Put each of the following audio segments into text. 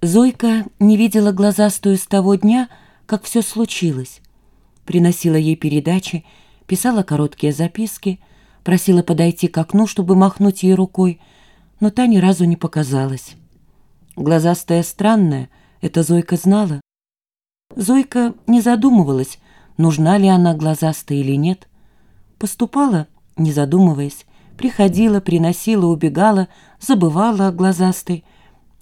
Зойка не видела глазастую с того дня, как все случилось. Приносила ей передачи, писала короткие записки, просила подойти к окну, чтобы махнуть ей рукой, но та ни разу не показалась. Глазастая странная, это Зойка знала. Зойка не задумывалась, нужна ли она глазастая или нет. Поступала, не задумываясь, приходила, приносила, убегала, забывала о глазастой.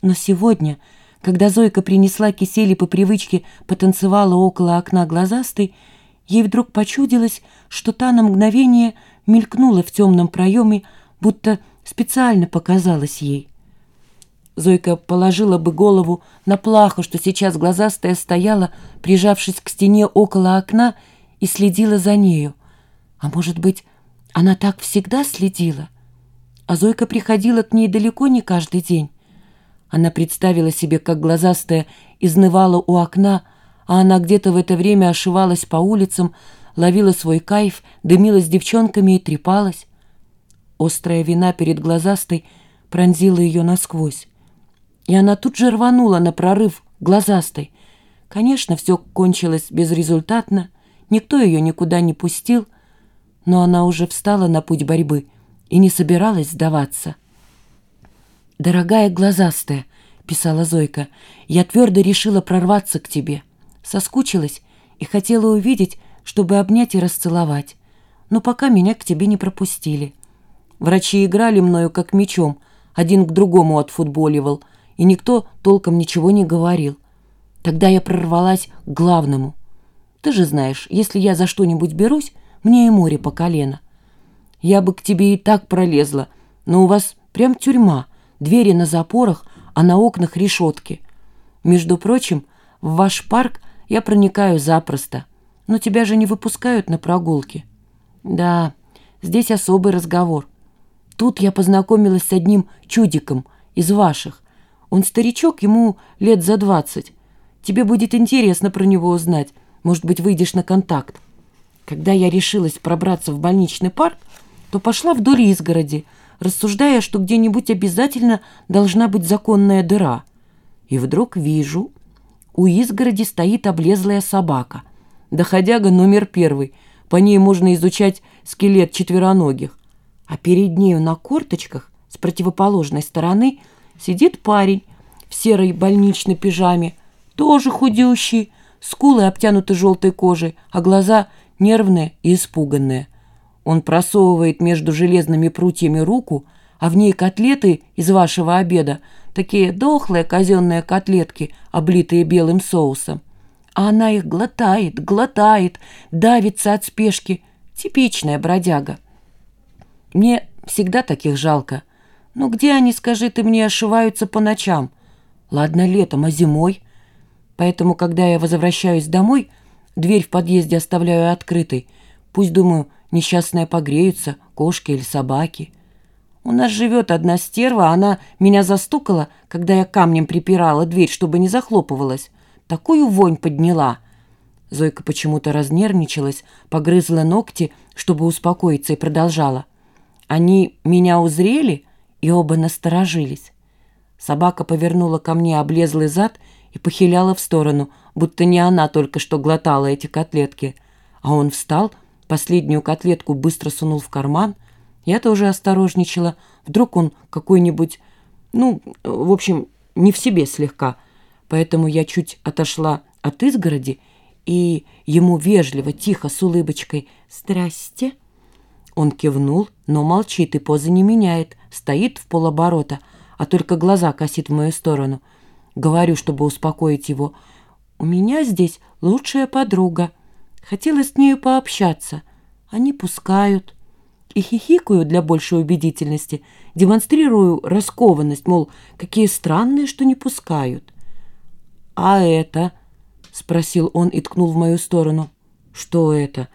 Но сегодня когда Зойка принесла кисель и по привычке потанцевала около окна глазастой, ей вдруг почудилось, что та на мгновение мелькнула в темном проеме, будто специально показалась ей. Зойка положила бы голову на плаху, что сейчас глазастая стояла, прижавшись к стене около окна, и следила за нею. А может быть, она так всегда следила? А Зойка приходила к ней далеко не каждый день. Она представила себе, как глазастая изнывала у окна, а она где-то в это время ошивалась по улицам, ловила свой кайф, дымилась с девчонками и трепалась. Острая вина перед глазастой пронзила ее насквозь. И она тут же рванула на прорыв глазастой. Конечно, все кончилось безрезультатно, никто ее никуда не пустил, но она уже встала на путь борьбы и не собиралась сдаваться. «Дорогая глазастая», — писала Зойка, — «я твердо решила прорваться к тебе. Соскучилась и хотела увидеть, чтобы обнять и расцеловать. Но пока меня к тебе не пропустили. Врачи играли мною как мечом, один к другому отфутболивал, и никто толком ничего не говорил. Тогда я прорвалась к главному. Ты же знаешь, если я за что-нибудь берусь, мне и море по колено. Я бы к тебе и так пролезла, но у вас прям тюрьма» двери на запорах, а на окнах решетки. Между прочим, в ваш парк я проникаю запросто, но тебя же не выпускают на прогулки. Да, здесь особый разговор. Тут я познакомилась с одним чудиком из ваших. Он старичок, ему лет за двадцать. Тебе будет интересно про него узнать. Может быть, выйдешь на контакт. Когда я решилась пробраться в больничный парк, то пошла вдоль изгороди, рассуждая, что где-нибудь обязательно должна быть законная дыра. И вдруг вижу, у изгороди стоит облезлая собака. Доходяга номер первый. По ней можно изучать скелет четвероногих. А перед нею на корточках с противоположной стороны сидит парень в серой больничной пижаме, тоже худющий, скулы обтянуты желтой кожей, а глаза нервные и испуганные. Он просовывает между железными прутьями руку, а в ней котлеты из вашего обеда, такие дохлые казенные котлетки, облитые белым соусом. А она их глотает, глотает, давится от спешки. Типичная бродяга. Мне всегда таких жалко. Ну где они, скажи ты мне, ошиваются по ночам? Ладно летом, а зимой? Поэтому, когда я возвращаюсь домой, дверь в подъезде оставляю открытой. Пусть, думаю, Несчастные погреются, кошки или собаки. У нас живет одна стерва, она меня застукала, когда я камнем припирала дверь, чтобы не захлопывалась. Такую вонь подняла. Зойка почему-то разнервничалась, погрызла ногти, чтобы успокоиться, и продолжала. Они меня узрели и оба насторожились. Собака повернула ко мне облезлый зад и похиляла в сторону, будто не она только что глотала эти котлетки. А он встал, Последнюю котлетку быстро сунул в карман. Я тоже осторожничала. Вдруг он какой-нибудь, ну, в общем, не в себе слегка. Поэтому я чуть отошла от изгороди и ему вежливо, тихо, с улыбочкой «Здрасте». Он кивнул, но молчит и позы не меняет, стоит в полоборота, а только глаза косит в мою сторону. Говорю, чтобы успокоить его. «У меня здесь лучшая подруга». Хотела с нею пообщаться. Они пускают. И хихикаю для большей убедительности, демонстрирую раскованность, мол, какие странные, что не пускают. «А это?» — спросил он и ткнул в мою сторону. «Что это?»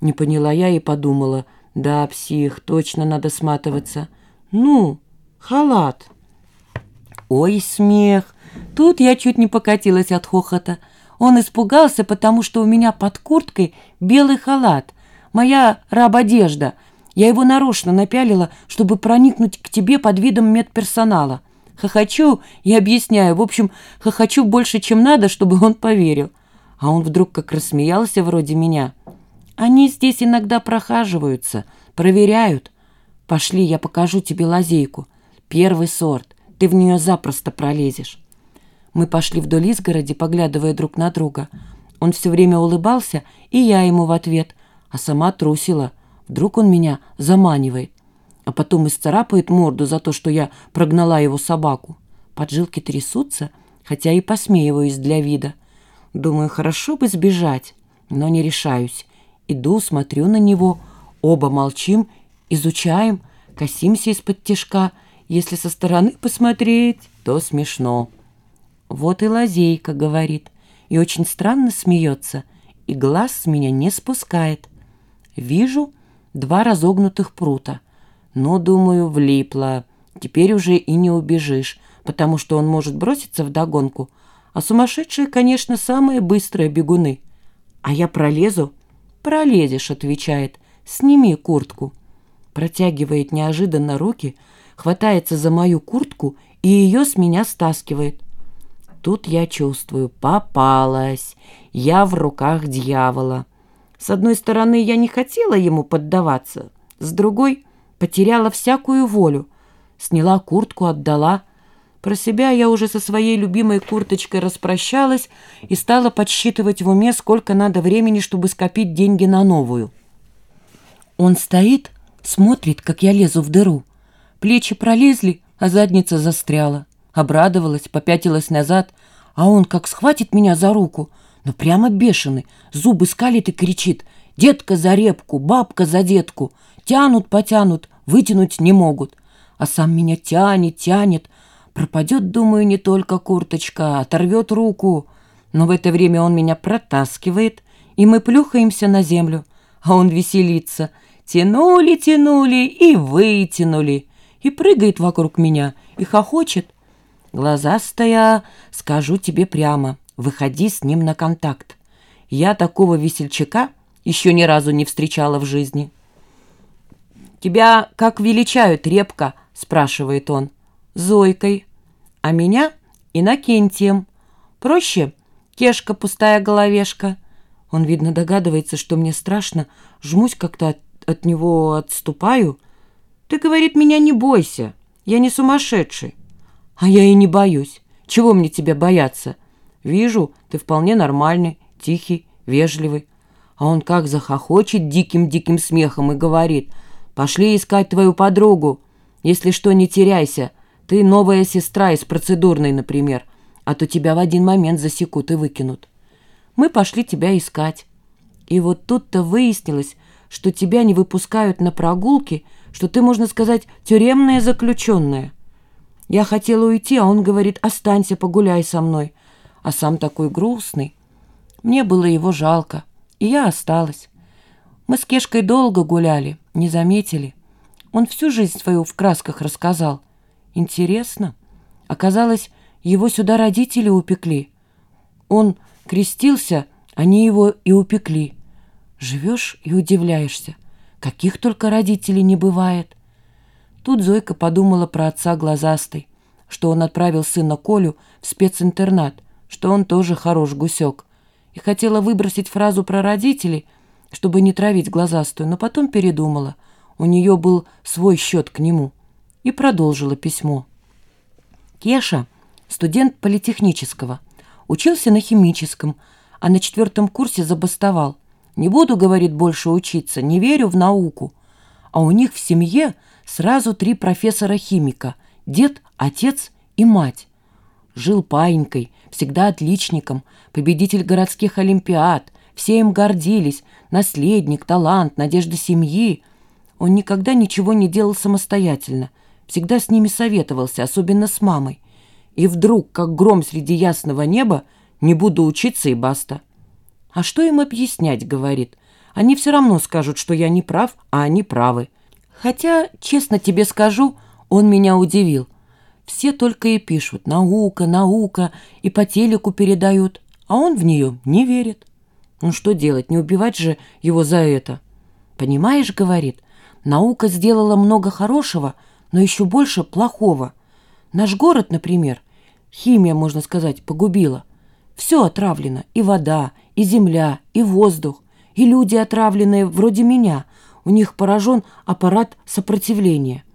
Не поняла я и подумала. «Да, псих, точно надо сматываться». «Ну, халат». Ой, смех! Тут я чуть не покатилась от хохота. Он испугался, потому что у меня под курткой белый халат, моя раб-одежда. Я его нарочно напялила, чтобы проникнуть к тебе под видом медперсонала. Хохочу и объясняю. В общем, хохочу больше, чем надо, чтобы он поверил. А он вдруг как рассмеялся вроде меня. Они здесь иногда прохаживаются, проверяют. Пошли, я покажу тебе лазейку. Первый сорт. Ты в нее запросто пролезешь. Мы пошли вдоль изгороди, поглядывая друг на друга. Он все время улыбался, и я ему в ответ, а сама трусила. Вдруг он меня заманивает а потом исцарапает морду за то, что я прогнала его собаку. Поджилки трясутся, хотя и посмеиваюсь для вида. Думаю, хорошо бы сбежать, но не решаюсь. Иду, смотрю на него, оба молчим, изучаем, косимся из-под тишка. Если со стороны посмотреть, то смешно. Вот и лазейка, говорит, и очень странно смеется, и глаз с меня не спускает. Вижу два разогнутых прута. Но, думаю, влипла. Теперь уже и не убежишь, потому что он может броситься в догонку. А сумасшедшие, конечно, самые быстрые бегуны. А я пролезу? Пролезешь, отвечает. Сними куртку. Протягивает неожиданно руки, хватается за мою куртку и ее с меня стаскивает. Тут я чувствую, попалась. Я в руках дьявола. С одной стороны, я не хотела ему поддаваться, с другой потеряла всякую волю. Сняла куртку, отдала. Про себя я уже со своей любимой курточкой распрощалась и стала подсчитывать в уме, сколько надо времени, чтобы скопить деньги на новую. Он стоит, смотрит, как я лезу в дыру. Плечи пролезли, а задница застряла. Обрадовалась, попятилась назад, а он как схватит меня за руку, но прямо бешеный, зубы скалит и кричит «Детка за репку, бабка за детку!» Тянут, потянут, вытянуть не могут. А сам меня тянет, тянет. Пропадет, думаю, не только курточка, оторвет руку. Но в это время он меня протаскивает, и мы плюхаемся на землю. А он веселится. Тянули, тянули и вытянули. И прыгает вокруг меня, и хохочет. Глазастая, скажу тебе прямо, выходи с ним на контакт. Я такого весельчака еще ни разу не встречала в жизни. «Тебя как величают, Репка?» — спрашивает он. «Зойкой. А меня — Иннокентием. Проще? Кешка, пустая головешка». Он, видно, догадывается, что мне страшно. Жмусь как-то от, от него, отступаю. «Ты, — говорит, — меня не бойся. Я не сумасшедший». «А я и не боюсь. Чего мне тебя бояться? Вижу, ты вполне нормальный, тихий, вежливый». А он как захохочет диким-диким смехом и говорит — Пошли искать твою подругу. Если что, не теряйся. Ты новая сестра из процедурной, например. А то тебя в один момент засекут и выкинут. Мы пошли тебя искать. И вот тут-то выяснилось, что тебя не выпускают на прогулки, что ты, можно сказать, тюремная заключенная. Я хотела уйти, а он говорит, останься, погуляй со мной. А сам такой грустный. Мне было его жалко, и я осталась. Мы с Кешкой долго гуляли, не заметили. Он всю жизнь свою в красках рассказал. Интересно. Оказалось, его сюда родители упекли. Он крестился, они его и упекли. Живешь и удивляешься. Каких только родителей не бывает. Тут Зойка подумала про отца глазастой, что он отправил сына Колю в специнтернат, что он тоже хорош гусек, и хотела выбросить фразу про родителей, чтобы не травить глазастую, но потом передумала. У нее был свой счет к нему. И продолжила письмо. Кеша, студент политехнического, учился на химическом, а на четвертом курсе забастовал. «Не буду, — говорит, — больше учиться, не верю в науку». А у них в семье сразу три профессора-химика – дед, отец и мать. Жил паинькой, всегда отличником, победитель городских олимпиад, все им гордились, наследник, талант, надежда семьи. Он никогда ничего не делал самостоятельно, всегда с ними советовался, особенно с мамой. И вдруг, как гром среди ясного неба, не буду учиться и баста. А что им объяснять, говорит. Они все равно скажут, что я не прав, а они правы. Хотя, честно тебе скажу, он меня удивил. Все только и пишут «наука, наука» и по телеку передают, а он в нее не верит. Ну что делать, не убивать же его за это? Понимаешь, говорит, наука сделала много хорошего, но еще больше плохого. Наш город, например, химия, можно сказать, погубила. Все отравлено, и вода, и земля, и воздух, и люди отравленные, вроде меня. У них поражен аппарат сопротивления.